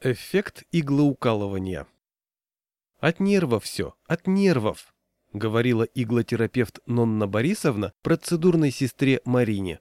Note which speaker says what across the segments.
Speaker 1: Эффект иглоукалывания. От нервов все, от нервов, говорила иглотерапевт Нонна Борисовна процедурной сестре Марине.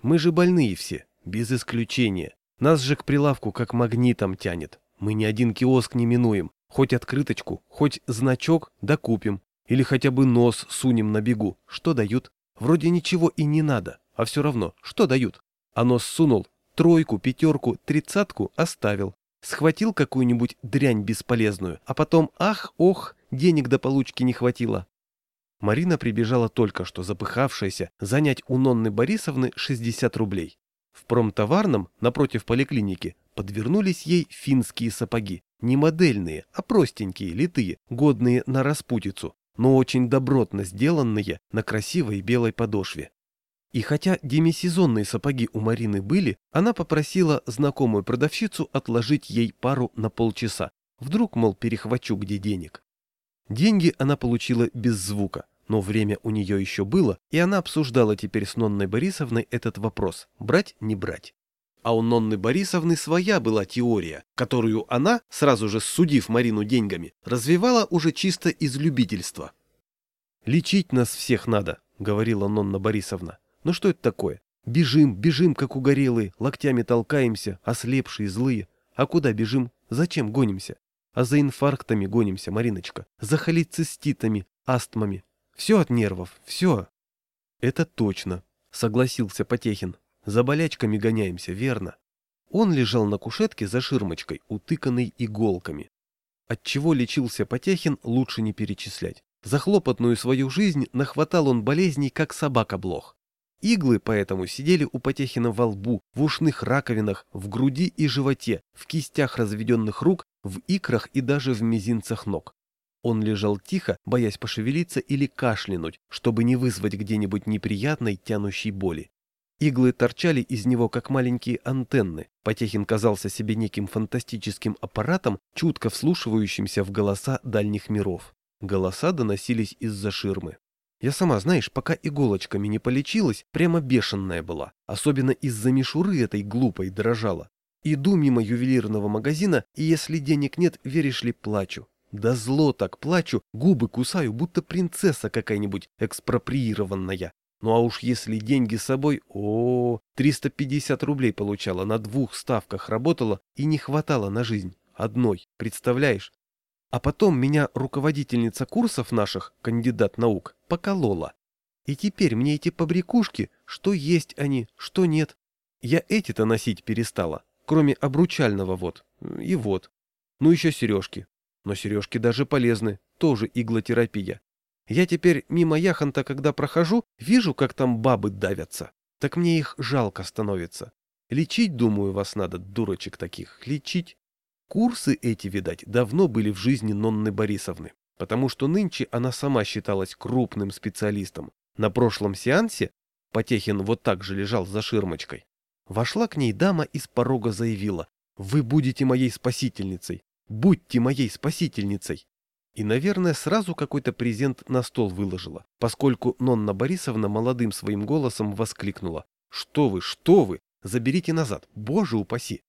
Speaker 1: Мы же больные все, без исключения. Нас же к прилавку как магнитом тянет. Мы ни один киоск не минуем. Хоть открыточку, хоть значок докупим. Или хотя бы нос сунем на бегу. Что дают? Вроде ничего и не надо. А все равно, что дают? А нос сунул, тройку, пятерку, тридцатку оставил. Схватил какую-нибудь дрянь бесполезную, а потом ах-ох, денег до получки не хватило. Марина прибежала только что запыхавшаяся занять у Нонны Борисовны 60 рублей. В промтоварном, напротив поликлиники, подвернулись ей финские сапоги. Не модельные, а простенькие, литые, годные на распутицу, но очень добротно сделанные на красивой белой подошве. И хотя демисезонные сапоги у Марины были, она попросила знакомую продавщицу отложить ей пару на полчаса. Вдруг, мол, перехвачу где денег. Деньги она получила без звука, но время у нее еще было, и она обсуждала теперь с Нонной Борисовной этот вопрос – брать, не брать. А у Нонны Борисовны своя была теория, которую она, сразу же судив Марину деньгами, развивала уже чисто из любительства. «Лечить нас всех надо», — говорила Нонна Борисовна. Ну что это такое? Бежим, бежим, как угорелые, локтями толкаемся, ослепшие, злые. А куда бежим? Зачем гонимся? А за инфарктами гонимся, Мариночка, за холециститами, астмами. Все от нервов, все. Это точно, согласился Потехин. За болячками гоняемся, верно. Он лежал на кушетке за ширмочкой, утыканной иголками. От чего лечился Потехин, лучше не перечислять. За хлопотную свою жизнь нахватал он болезней, как собака-блох. Иглы поэтому сидели у Потехина во лбу, в ушных раковинах, в груди и животе, в кистях разведенных рук, в икрах и даже в мизинцах ног. Он лежал тихо, боясь пошевелиться или кашлянуть, чтобы не вызвать где-нибудь неприятной тянущей боли. Иглы торчали из него, как маленькие антенны. Потехин казался себе неким фантастическим аппаратом, чутко вслушивающимся в голоса дальних миров. Голоса доносились из-за ширмы. Я сама, знаешь, пока иголочками не полечилась, прямо бешеная была. Особенно из-за мишуры этой глупой дрожала. Иду мимо ювелирного магазина, и если денег нет, веришь ли, плачу. Да зло так плачу, губы кусаю, будто принцесса какая-нибудь экспроприированная. Ну а уж если деньги с собой, о, 350 рублей получала, на двух ставках работала и не хватало на жизнь. Одной, представляешь? А потом меня руководительница курсов наших, кандидат наук, поколола. И теперь мне эти побрякушки, что есть они, что нет. Я эти-то носить перестала, кроме обручального вот. И вот. Ну еще сережки. Но сережки даже полезны, тоже иглотерапия. Я теперь мимо яхонта, когда прохожу, вижу, как там бабы давятся. Так мне их жалко становится. Лечить, думаю, вас надо, дурочек таких, лечить. Курсы эти, видать, давно были в жизни Нонны Борисовны, потому что нынче она сама считалась крупным специалистом. На прошлом сеансе Потехин вот так же лежал за ширмочкой. Вошла к ней дама и с порога заявила «Вы будете моей спасительницей! Будьте моей спасительницей!» И, наверное, сразу какой-то презент на стол выложила, поскольку Нонна Борисовна молодым своим голосом воскликнула «Что вы, что вы! Заберите назад, боже упаси!»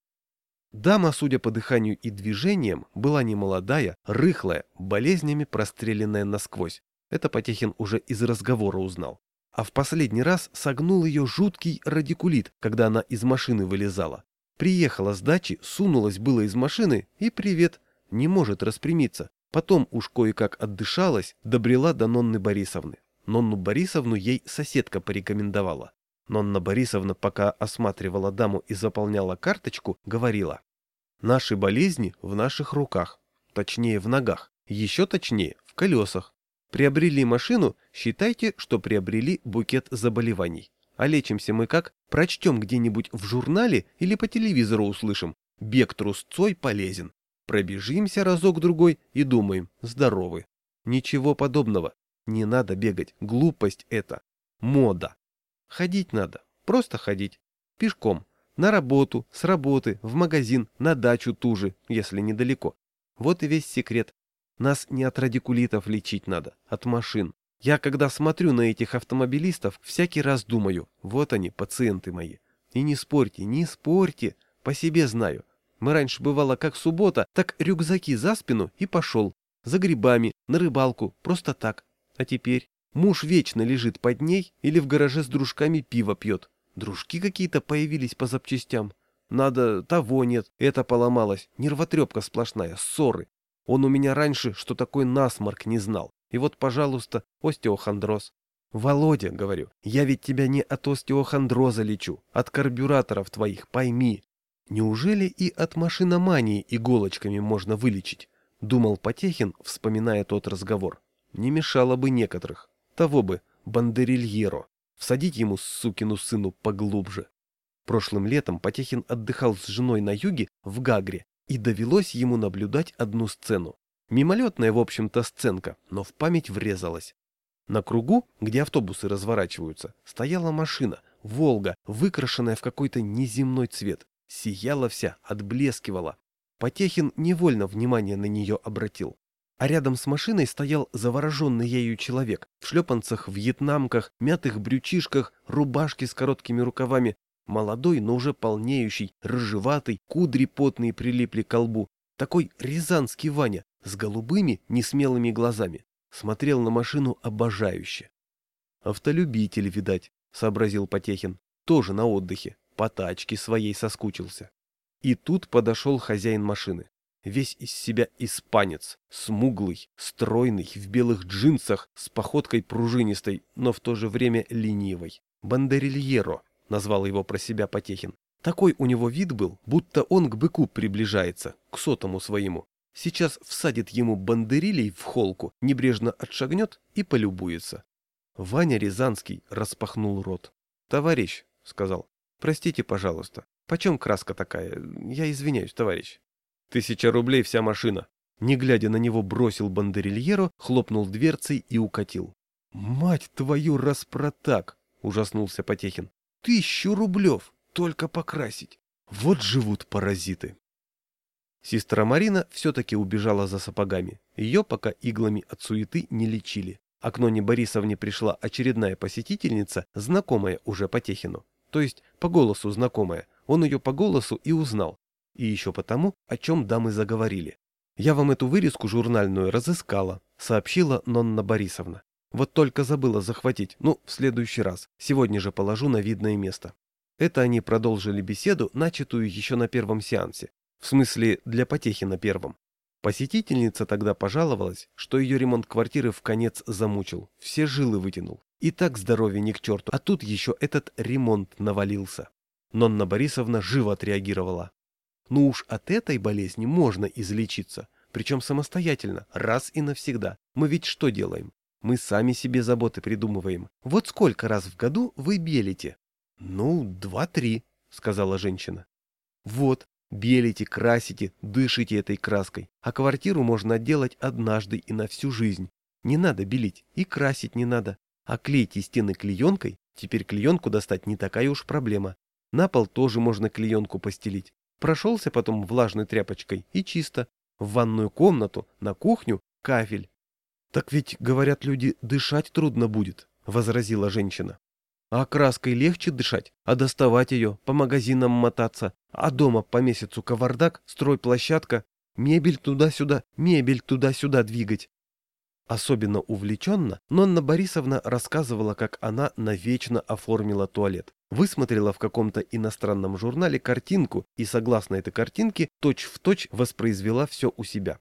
Speaker 1: Дама, судя по дыханию и движениям, была немолодая, рыхлая, болезнями простреленная насквозь. Это Потехин уже из разговора узнал. А в последний раз согнул ее жуткий радикулит, когда она из машины вылезала. Приехала с дачи, сунулась было из машины и привет, не может распрямиться. Потом уж кое-как отдышалась, добрела до Нонны Борисовны. Нонну Борисовну ей соседка порекомендовала. Нонна Борисовна, пока осматривала даму и заполняла карточку, говорила. «Наши болезни в наших руках, точнее в ногах, еще точнее в колесах. Приобрели машину, считайте, что приобрели букет заболеваний. А лечимся мы как? Прочтем где-нибудь в журнале или по телевизору услышим. Бег трусцой полезен. Пробежимся разок-другой и думаем, здоровы. Ничего подобного. Не надо бегать, глупость это. Мода. Ходить надо, просто ходить. Пешком. На работу, с работы, в магазин, на дачу ту же, если недалеко. Вот и весь секрет. Нас не от радикулитов лечить надо, от машин. Я, когда смотрю на этих автомобилистов, всякий раз думаю, вот они, пациенты мои. И не спорьте, не спорьте, по себе знаю. Мы раньше бывало как суббота, так рюкзаки за спину и пошел. За грибами, на рыбалку, просто так. А теперь муж вечно лежит под ней или в гараже с дружками пиво пьет. Дружки какие-то появились по запчастям. Надо, того нет, это поломалось. Нервотрепка сплошная, ссоры. Он у меня раньше, что такое насморк, не знал. И вот, пожалуйста, остеохондроз. Володя, говорю, я ведь тебя не от остеохондроза лечу, от карбюраторов твоих, пойми. Неужели и от машиномании иголочками можно вылечить? Думал Потехин, вспоминая тот разговор. Не мешало бы некоторых. Того бы, бандерильеро. Всадить ему, сукину сыну, поглубже. Прошлым летом Потехин отдыхал с женой на юге в Гагре, и довелось ему наблюдать одну сцену. Мимолетная, в общем-то, сценка, но в память врезалась. На кругу, где автобусы разворачиваются, стояла машина, «Волга», выкрашенная в какой-то неземной цвет. Сияла вся, отблескивала. Потехин невольно внимание на нее обратил. А рядом с машиной стоял завороженный ею человек в шлепанцах, вьетнамках, мятых брючишках, рубашке с короткими рукавами, молодой, но уже полнеющий, рыжеватый, кудри потные прилипли к лбу, такой рязанский Ваня с голубыми, несмелыми глазами. Смотрел на машину обожающе. «Автолюбитель, видать», — сообразил Потехин. «Тоже на отдыхе. По тачке своей соскучился». И тут подошел хозяин машины. Весь из себя испанец, смуглый, стройный, в белых джинсах, с походкой пружинистой, но в то же время ленивой. Бандерильеро, назвал его про себя Потехин. Такой у него вид был, будто он к быку приближается, к сотому своему. Сейчас всадит ему бандерилей в холку, небрежно отшагнет и полюбуется. Ваня Рязанский распахнул рот. «Товарищ», — сказал, — «простите, пожалуйста, почем краска такая? Я извиняюсь, товарищ». «Тысяча рублей вся машина». Не глядя на него, бросил бандерильеру, хлопнул дверцей и укатил. «Мать твою распротак!» — ужаснулся Потехин. «Тысячу рублев! Только покрасить! Вот живут паразиты!» Сестра Марина все-таки убежала за сапогами. Ее пока иглами от суеты не лечили. А к Ноне Борисовне пришла очередная посетительница, знакомая уже Потехину. То есть по голосу знакомая. Он ее по голосу и узнал. И еще потому, о чем дамы заговорили. «Я вам эту вырезку журнальную разыскала», — сообщила Нонна Борисовна. «Вот только забыла захватить. Ну, в следующий раз. Сегодня же положу на видное место». Это они продолжили беседу, начатую еще на первом сеансе, в смысле, для потехи на первом. Посетительница тогда пожаловалась, что ее ремонт квартиры в конец замучил, все жилы вытянул. И так здоровье не к черту, а тут еще этот ремонт навалился. Нонна Борисовна живо отреагировала. Ну уж от этой болезни можно излечиться, причем самостоятельно, раз и навсегда. Мы ведь что делаем? Мы сами себе заботы придумываем. Вот сколько раз в году вы белите? Ну, два-три, сказала женщина. Вот, Белите, красите, дышите этой краской, а квартиру можно отделать однажды и на всю жизнь. Не надо белить и красить не надо. А клейте стены клеенкой, теперь клеенку достать не такая уж проблема. На пол тоже можно клеенку постелить. Прошелся потом влажной тряпочкой и чисто. В ванную комнату, на кухню, кафель. Так ведь, говорят люди, дышать трудно будет, возразила женщина. А краской легче дышать, а доставать ее, по магазинам мотаться, а дома по месяцу кавардак, стройплощадка, мебель туда-сюда, мебель туда-сюда двигать. Особенно увлеченно Нонна Борисовна рассказывала, как она навечно оформила туалет. Высмотрела в каком-то иностранном журнале картинку и, согласно этой картинке, точь-в-точь точь воспроизвела все у себя.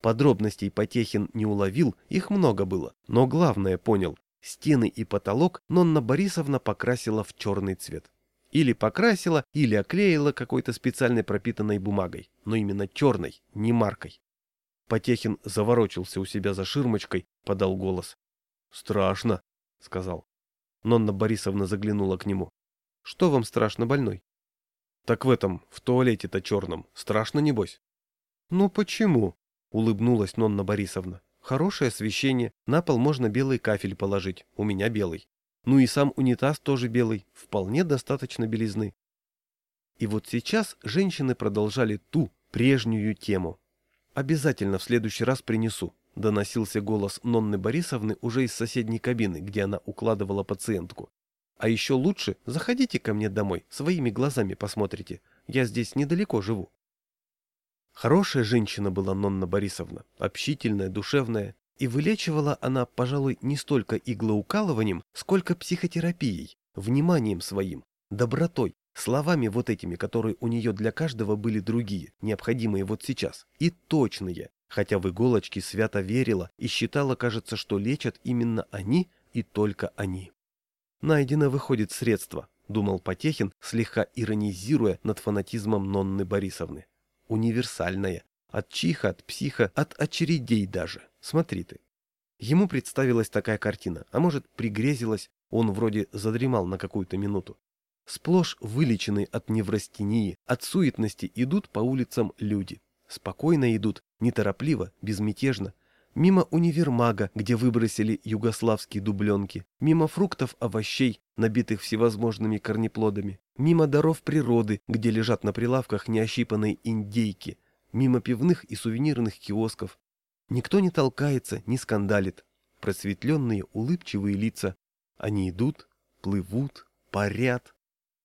Speaker 1: Подробностей Потехин не уловил, их много было, но главное понял. Стены и потолок Нонна Борисовна покрасила в черный цвет. Или покрасила, или оклеила какой-то специальной пропитанной бумагой, но именно черной, не маркой. Потехин заворочился у себя за ширмочкой, подал голос. «Страшно», — сказал. Нонна Борисовна заглянула к нему. «Что вам страшно, больной?» «Так в этом, в туалете-то черном, страшно, небось?» «Ну почему?» — улыбнулась Нонна Борисовна. Хорошее освещение, на пол можно белый кафель положить, у меня белый. Ну и сам унитаз тоже белый, вполне достаточно белизны. И вот сейчас женщины продолжали ту, прежнюю тему. «Обязательно в следующий раз принесу», — доносился голос Нонны Борисовны уже из соседней кабины, где она укладывала пациентку. «А еще лучше заходите ко мне домой, своими глазами посмотрите. Я здесь недалеко живу». Хорошая женщина была Нонна Борисовна, общительная, душевная, и вылечивала она, пожалуй, не столько иглоукалыванием, сколько психотерапией, вниманием своим, добротой, словами вот этими, которые у нее для каждого были другие, необходимые вот сейчас, и точные, хотя в иголочки свято верила и считала, кажется, что лечат именно они и только они. Найдено выходит средство, думал Потехин, слегка иронизируя над фанатизмом Нонны Борисовны. Универсальное. От чиха, от психа, от очередей даже. Смотри ты. Ему представилась такая картина, а может, пригрезилась, он вроде задремал на какую-то минуту. Сплошь вылеченные от неврастении, от суетности идут по улицам люди. Спокойно идут, неторопливо, безмятежно. Мимо универмага, где выбросили югославские дубленки, мимо фруктов, овощей, набитых всевозможными корнеплодами, мимо даров природы, где лежат на прилавках неощипанные индейки, мимо пивных и сувенирных киосков. Никто не толкается, не скандалит. Просветленные, улыбчивые лица. Они идут, плывут, парят,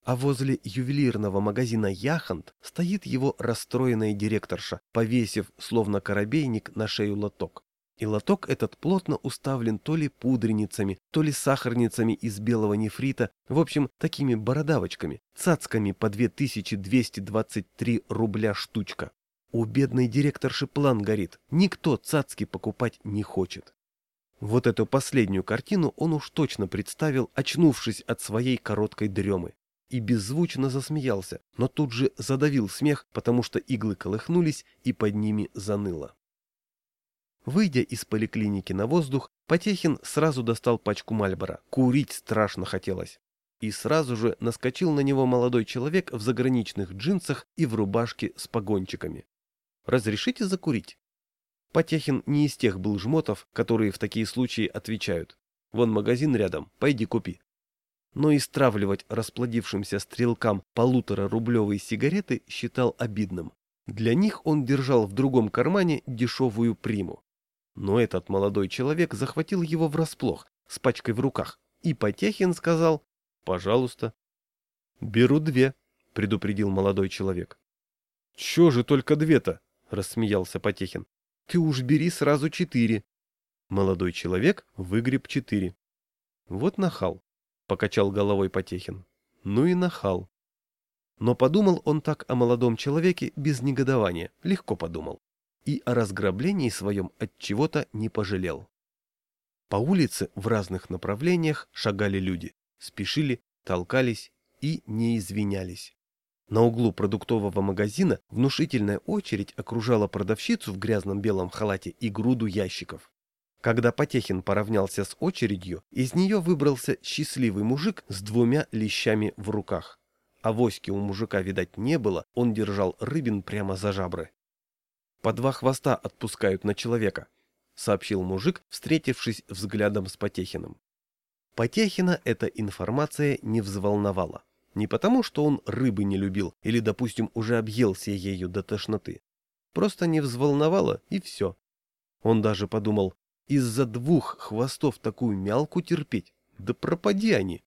Speaker 1: а возле ювелирного магазина «Яхонт» стоит его расстроенная директорша, повесив, словно корабейник, на шею лоток. И лоток этот плотно уставлен то ли пудреницами, то ли сахарницами из белого нефрита, в общем, такими бородавочками, цацками по 2223 рубля штучка. У бедной директорши план горит, никто цацки покупать не хочет. Вот эту последнюю картину он уж точно представил, очнувшись от своей короткой дремы и беззвучно засмеялся, но тут же задавил смех, потому что иглы колыхнулись и под ними заныло. Выйдя из поликлиники на воздух, Потехин сразу достал пачку Мальбора. Курить страшно хотелось. И сразу же наскочил на него молодой человек в заграничных джинсах и в рубашке с погончиками. «Разрешите закурить?» Потехин не из тех был жмотов, которые в такие случаи отвечают. «Вон магазин рядом, пойди купи» но истравливать расплодившимся стрелкам полуторарублевые сигареты считал обидным. Для них он держал в другом кармане дешевую приму. Но этот молодой человек захватил его врасплох, с пачкой в руках, и Потехин сказал «Пожалуйста». «Беру две», — предупредил молодой человек. «Чё же только две-то?» — рассмеялся Потехин. «Ты уж бери сразу четыре». Молодой человек выгреб четыре. Вот нахал. — покачал головой Потехин. «Ну и нахал». Но подумал он так о молодом человеке без негодования, легко подумал. И о разграблении своем от чего-то не пожалел. По улице в разных направлениях шагали люди, спешили, толкались и не извинялись. На углу продуктового магазина внушительная очередь окружала продавщицу в грязном белом халате и груду ящиков. Когда Потехин поравнялся с очередью, из нее выбрался счастливый мужик с двумя лещами в руках. А воськи у мужика, видать, не было, он держал рыбин прямо за жабры. «По два хвоста отпускают на человека», — сообщил мужик, встретившись взглядом с Потехиным. Потехина эта информация не взволновала. Не потому, что он рыбы не любил или, допустим, уже объелся ею до тошноты. Просто не взволновала, и все. Он даже подумал, из-за двух хвостов такую мялку терпеть? Да пропади они!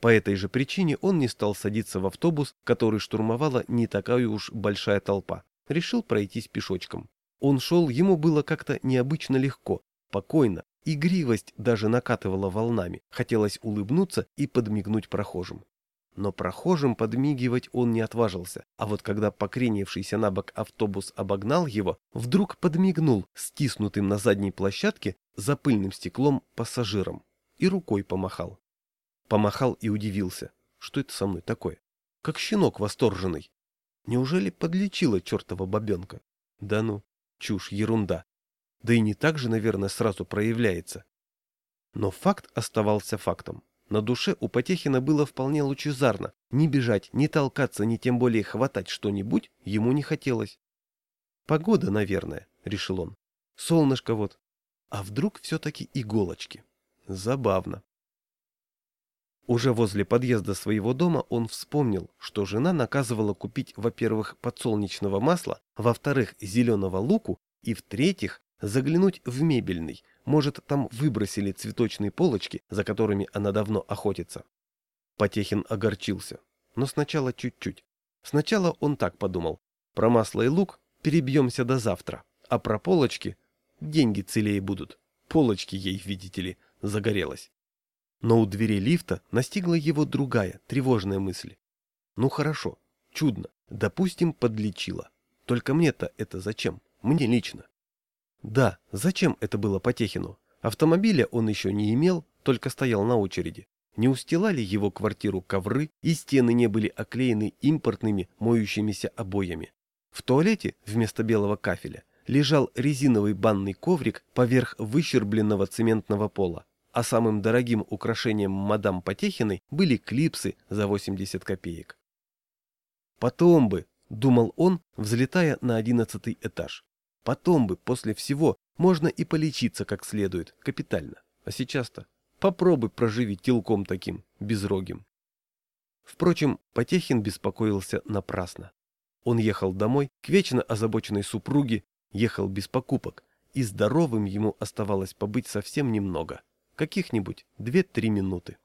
Speaker 1: По этой же причине он не стал садиться в автобус, который штурмовала не такая уж большая толпа. Решил пройтись пешочком. Он шел, ему было как-то необычно легко, спокойно. Игривость даже накатывала волнами. Хотелось улыбнуться и подмигнуть прохожим но прохожим подмигивать он не отважился, а вот когда покренившийся на бок автобус обогнал его, вдруг подмигнул стиснутым на задней площадке за пыльным стеклом пассажиром и рукой помахал. Помахал и удивился, что это со мной такое, как щенок восторженный. Неужели подлечила чертова бабенка? Да ну, чушь, ерунда. Да и не так же, наверное, сразу проявляется. Но факт оставался фактом. На душе у Потехина было вполне лучезарно. Ни бежать, ни толкаться, ни тем более хватать что-нибудь ему не хотелось. «Погода, наверное», — решил он. «Солнышко вот. А вдруг все-таки иголочки? Забавно». Уже возле подъезда своего дома он вспомнил, что жена наказывала купить, во-первых, подсолнечного масла, во-вторых, зеленого луку и, в-третьих, заглянуть в мебельный, может, там выбросили цветочные полочки, за которыми она давно охотится. Потехин огорчился. Но сначала чуть-чуть. Сначала он так подумал. Про масло и лук перебьемся до завтра. А про полочки деньги целее будут. Полочки ей, видите ли, загорелась. Но у двери лифта настигла его другая, тревожная мысль. Ну хорошо, чудно, допустим, подлечила. Только мне-то это зачем? Мне лично. Да, зачем это было Потехину? Автомобиля он еще не имел, только стоял на очереди. Не устилали его квартиру ковры, и стены не были оклеены импортными моющимися обоями. В туалете вместо белого кафеля лежал резиновый банный коврик поверх выщербленного цементного пола, а самым дорогим украшением мадам Потехиной были клипсы за 80 копеек. Потом бы, думал он, взлетая на одиннадцатый этаж. Потом бы, после всего, можно и полечиться как следует, капитально. А сейчас-то попробуй проживи телком таким, безрогим. Впрочем, Потехин беспокоился напрасно. Он ехал домой к вечно озабоченной супруге, ехал без покупок, и здоровым ему оставалось побыть совсем немного, каких-нибудь две-три минуты.